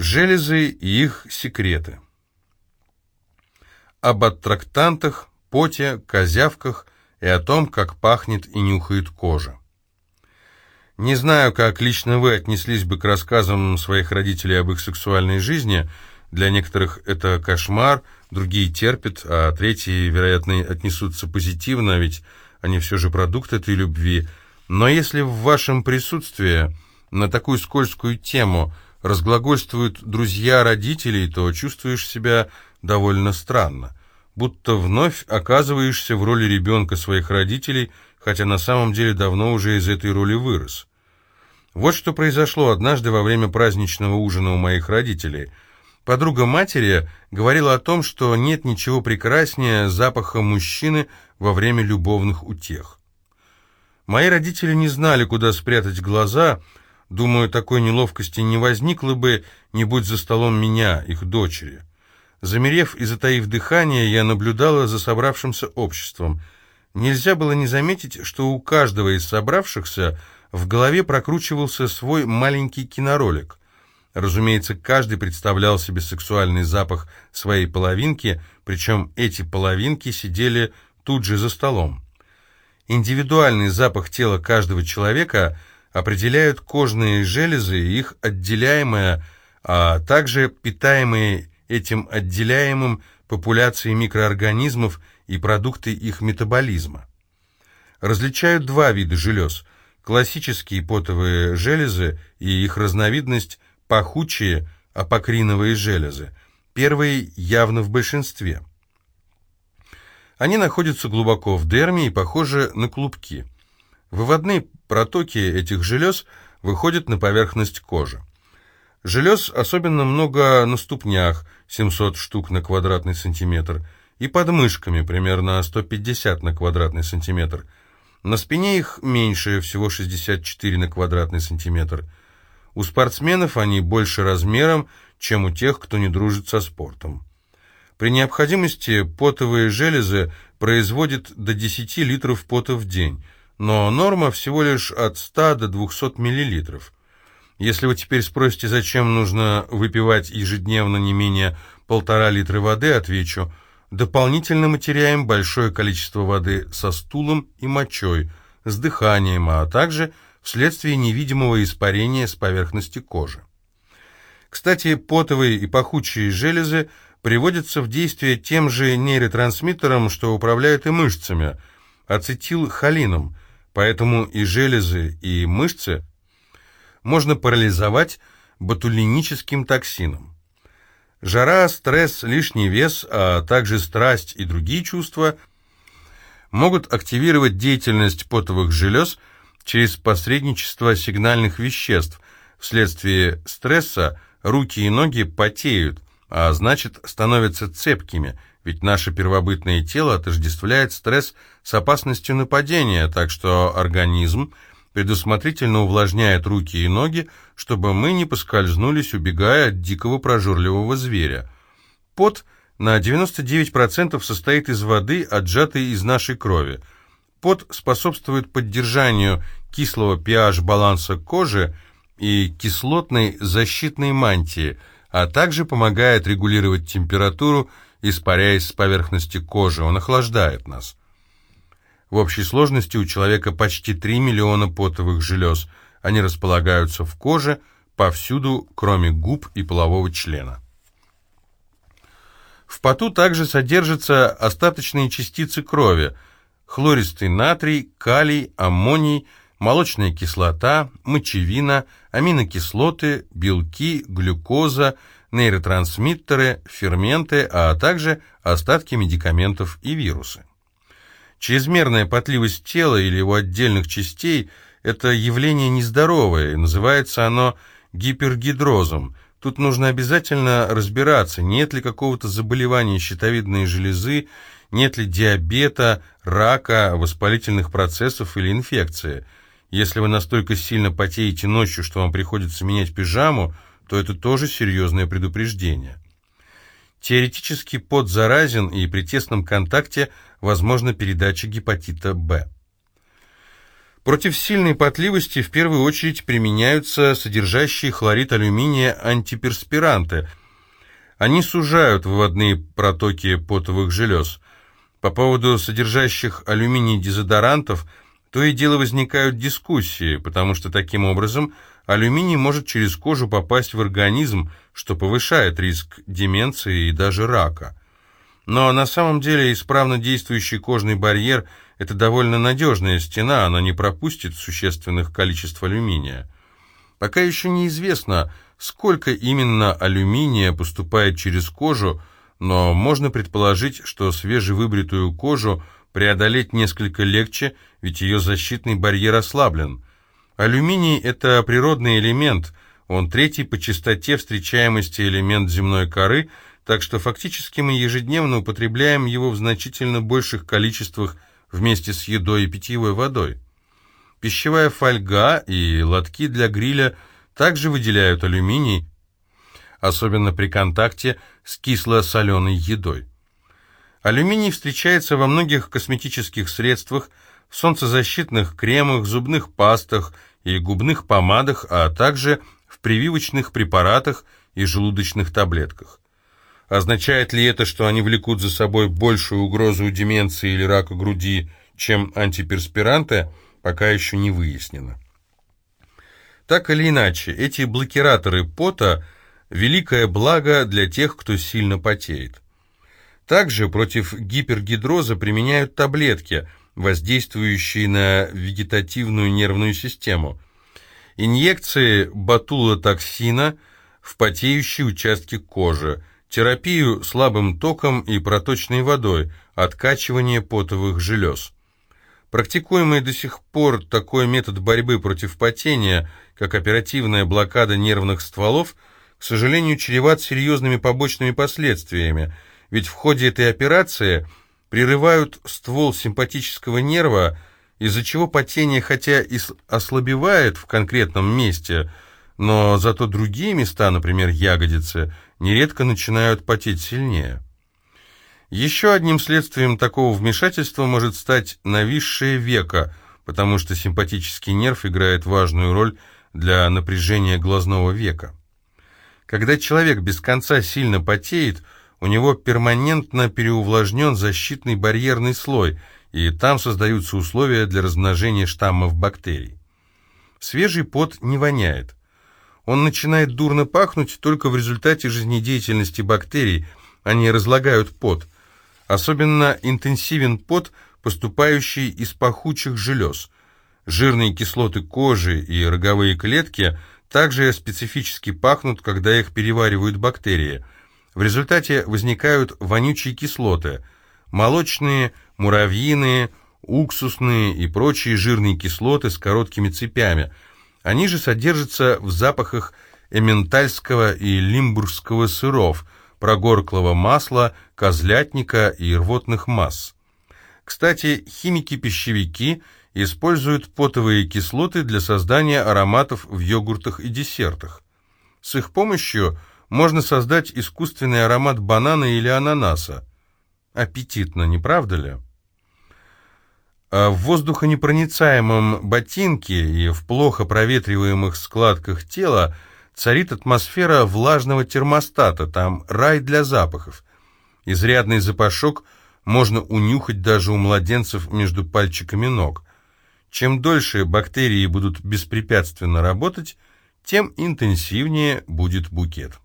Железы и их секреты. Об аттрактантах, поте, козявках и о том, как пахнет и нюхает кожа. Не знаю, как лично вы отнеслись бы к рассказам своих родителей об их сексуальной жизни. Для некоторых это кошмар, другие терпят, а третьи, вероятно, отнесутся позитивно, ведь они все же продукт этой любви. Но если в вашем присутствии на такую скользкую тему – разглагольствуют друзья родителей, то чувствуешь себя довольно странно, будто вновь оказываешься в роли ребенка своих родителей, хотя на самом деле давно уже из этой роли вырос. Вот что произошло однажды во время праздничного ужина у моих родителей. Подруга матери говорила о том, что нет ничего прекраснее запаха мужчины во время любовных утех. Мои родители не знали, куда спрятать глаза, Думаю, такой неловкости не возникло бы, не будь за столом меня, их дочери. Замерев и затаив дыхание, я наблюдала за собравшимся обществом. Нельзя было не заметить, что у каждого из собравшихся в голове прокручивался свой маленький киноролик. Разумеется, каждый представлял себе сексуальный запах своей половинки, причем эти половинки сидели тут же за столом. Индивидуальный запах тела каждого человека – определяют кожные железы и их отделяемые, а также питаемые этим отделяемым популяции микроорганизмов и продукты их метаболизма. Различают два вида желез – классические потовые железы и их разновидность – пахучие апокриновые железы. Первые явно в большинстве. Они находятся глубоко в дерме и похожи на клубки – Выводные протоки этих желез выходят на поверхность кожи. Желез особенно много на ступнях, 700 штук на квадратный сантиметр, и под мышками, примерно 150 на квадратный сантиметр. На спине их меньше, всего 64 на квадратный сантиметр. У спортсменов они больше размером, чем у тех, кто не дружит со спортом. При необходимости потовые железы производят до 10 литров пота в день – но норма всего лишь от 100 до 200 мл. Если вы теперь спросите, зачем нужно выпивать ежедневно не менее полтора литра воды, отвечу, дополнительно мы теряем большое количество воды со стулом и мочой, с дыханием, а также вследствие невидимого испарения с поверхности кожи. Кстати, потовые и пахучие железы приводятся в действие тем же нейротрансмиттером, что управляет и мышцами, ацетилхолином – Поэтому и железы, и мышцы можно парализовать ботулиническим токсином. Жара, стресс, лишний вес, а также страсть и другие чувства могут активировать деятельность потовых желез через посредничество сигнальных веществ. Вследствие стресса руки и ноги потеют, а значит становятся цепкими – ведь наше первобытное тело отождествляет стресс с опасностью нападения, так что организм предусмотрительно увлажняет руки и ноги, чтобы мы не поскользнулись, убегая от дикого прожорливого зверя. Пот на 99% состоит из воды, отжатой из нашей крови. Пот способствует поддержанию кислого pH-баланса кожи и кислотной защитной мантии, а также помогает регулировать температуру испаряясь с поверхности кожи, он охлаждает нас. В общей сложности у человека почти 3 миллиона потовых желез. Они располагаются в коже повсюду, кроме губ и полового члена. В поту также содержатся остаточные частицы крови, хлористый натрий, калий, аммоний, молочная кислота, мочевина, аминокислоты, белки, глюкоза, нейротрансмиттеры, ферменты, а также остатки медикаментов и вирусы. Чрезмерная потливость тела или его отдельных частей – это явление нездоровое, называется оно гипергидрозом. Тут нужно обязательно разбираться, нет ли какого-то заболевания щитовидной железы, нет ли диабета, рака, воспалительных процессов или инфекции. Если вы настолько сильно потеете ночью, что вам приходится менять пижаму – то это тоже серьезное предупреждение. Теоретически пот заразен, и при тесном контакте возможна передача гепатита Б. Против сильной потливости в первую очередь применяются содержащие хлорид алюминия антиперспиранты. Они сужают выводные протоки потовых желез. По поводу содержащих алюминий дезодорантов то и дело возникают дискуссии, потому что таким образом алюминий может через кожу попасть в организм, что повышает риск деменции и даже рака. Но на самом деле исправно действующий кожный барьер – это довольно надежная стена, она не пропустит существенных количеств алюминия. Пока еще неизвестно, сколько именно алюминия поступает через кожу, но можно предположить, что свежевыбритую кожу преодолеть несколько легче, ведь ее защитный барьер ослаблен. Алюминий – это природный элемент, он третий по частоте встречаемости элемент земной коры, так что фактически мы ежедневно употребляем его в значительно больших количествах вместе с едой и питьевой водой. Пищевая фольга и лотки для гриля также выделяют алюминий, особенно при контакте с кисло-соленой едой. Алюминий встречается во многих косметических средствах, в солнцезащитных кремах, зубных пастах и губных помадах, а также в прививочных препаратах и желудочных таблетках. Означает ли это, что они влекут за собой большую угрозу деменции или рака груди, чем антиперспиранты, пока еще не выяснено. Так или иначе, эти блокираторы пота – великое благо для тех, кто сильно потеет. Также против гипергидроза применяют таблетки, воздействующие на вегетативную нервную систему. Инъекции ботулотоксина в потеющие участки кожи, терапию слабым током и проточной водой, откачивание потовых желез. Практикуемый до сих пор такой метод борьбы против потения, как оперативная блокада нервных стволов, к сожалению, чреват серьезными побочными последствиями – ведь в ходе этой операции прерывают ствол симпатического нерва, из-за чего потение хотя и ослабевает в конкретном месте, но зато другие места, например, ягодицы, нередко начинают потеть сильнее. Еще одним следствием такого вмешательства может стать нависшее веко, потому что симпатический нерв играет важную роль для напряжения глазного века. Когда человек без конца сильно потеет – у него перманентно переувлажнен защитный барьерный слой, и там создаются условия для размножения штаммов бактерий. Свежий пот не воняет. Он начинает дурно пахнуть только в результате жизнедеятельности бактерий, они разлагают пот. Особенно интенсивен пот, поступающий из пахучих желез. Жирные кислоты кожи и роговые клетки также специфически пахнут, когда их переваривают бактерии – в результате возникают вонючие кислоты, молочные, муравьиные, уксусные и прочие жирные кислоты с короткими цепями. Они же содержатся в запахах эментальского и лимбургского сыров, прогорклого масла, козлятника и рвотных масс. Кстати, химики-пищевики используют потовые кислоты для создания ароматов в йогуртах и десертах. С их помощью можно создать искусственный аромат банана или ананаса. Аппетитно, не правда ли? А в воздухонепроницаемом ботинке и в плохо проветриваемых складках тела царит атмосфера влажного термостата, там рай для запахов. Изрядный запашок можно унюхать даже у младенцев между пальчиками ног. Чем дольше бактерии будут беспрепятственно работать, тем интенсивнее будет букет.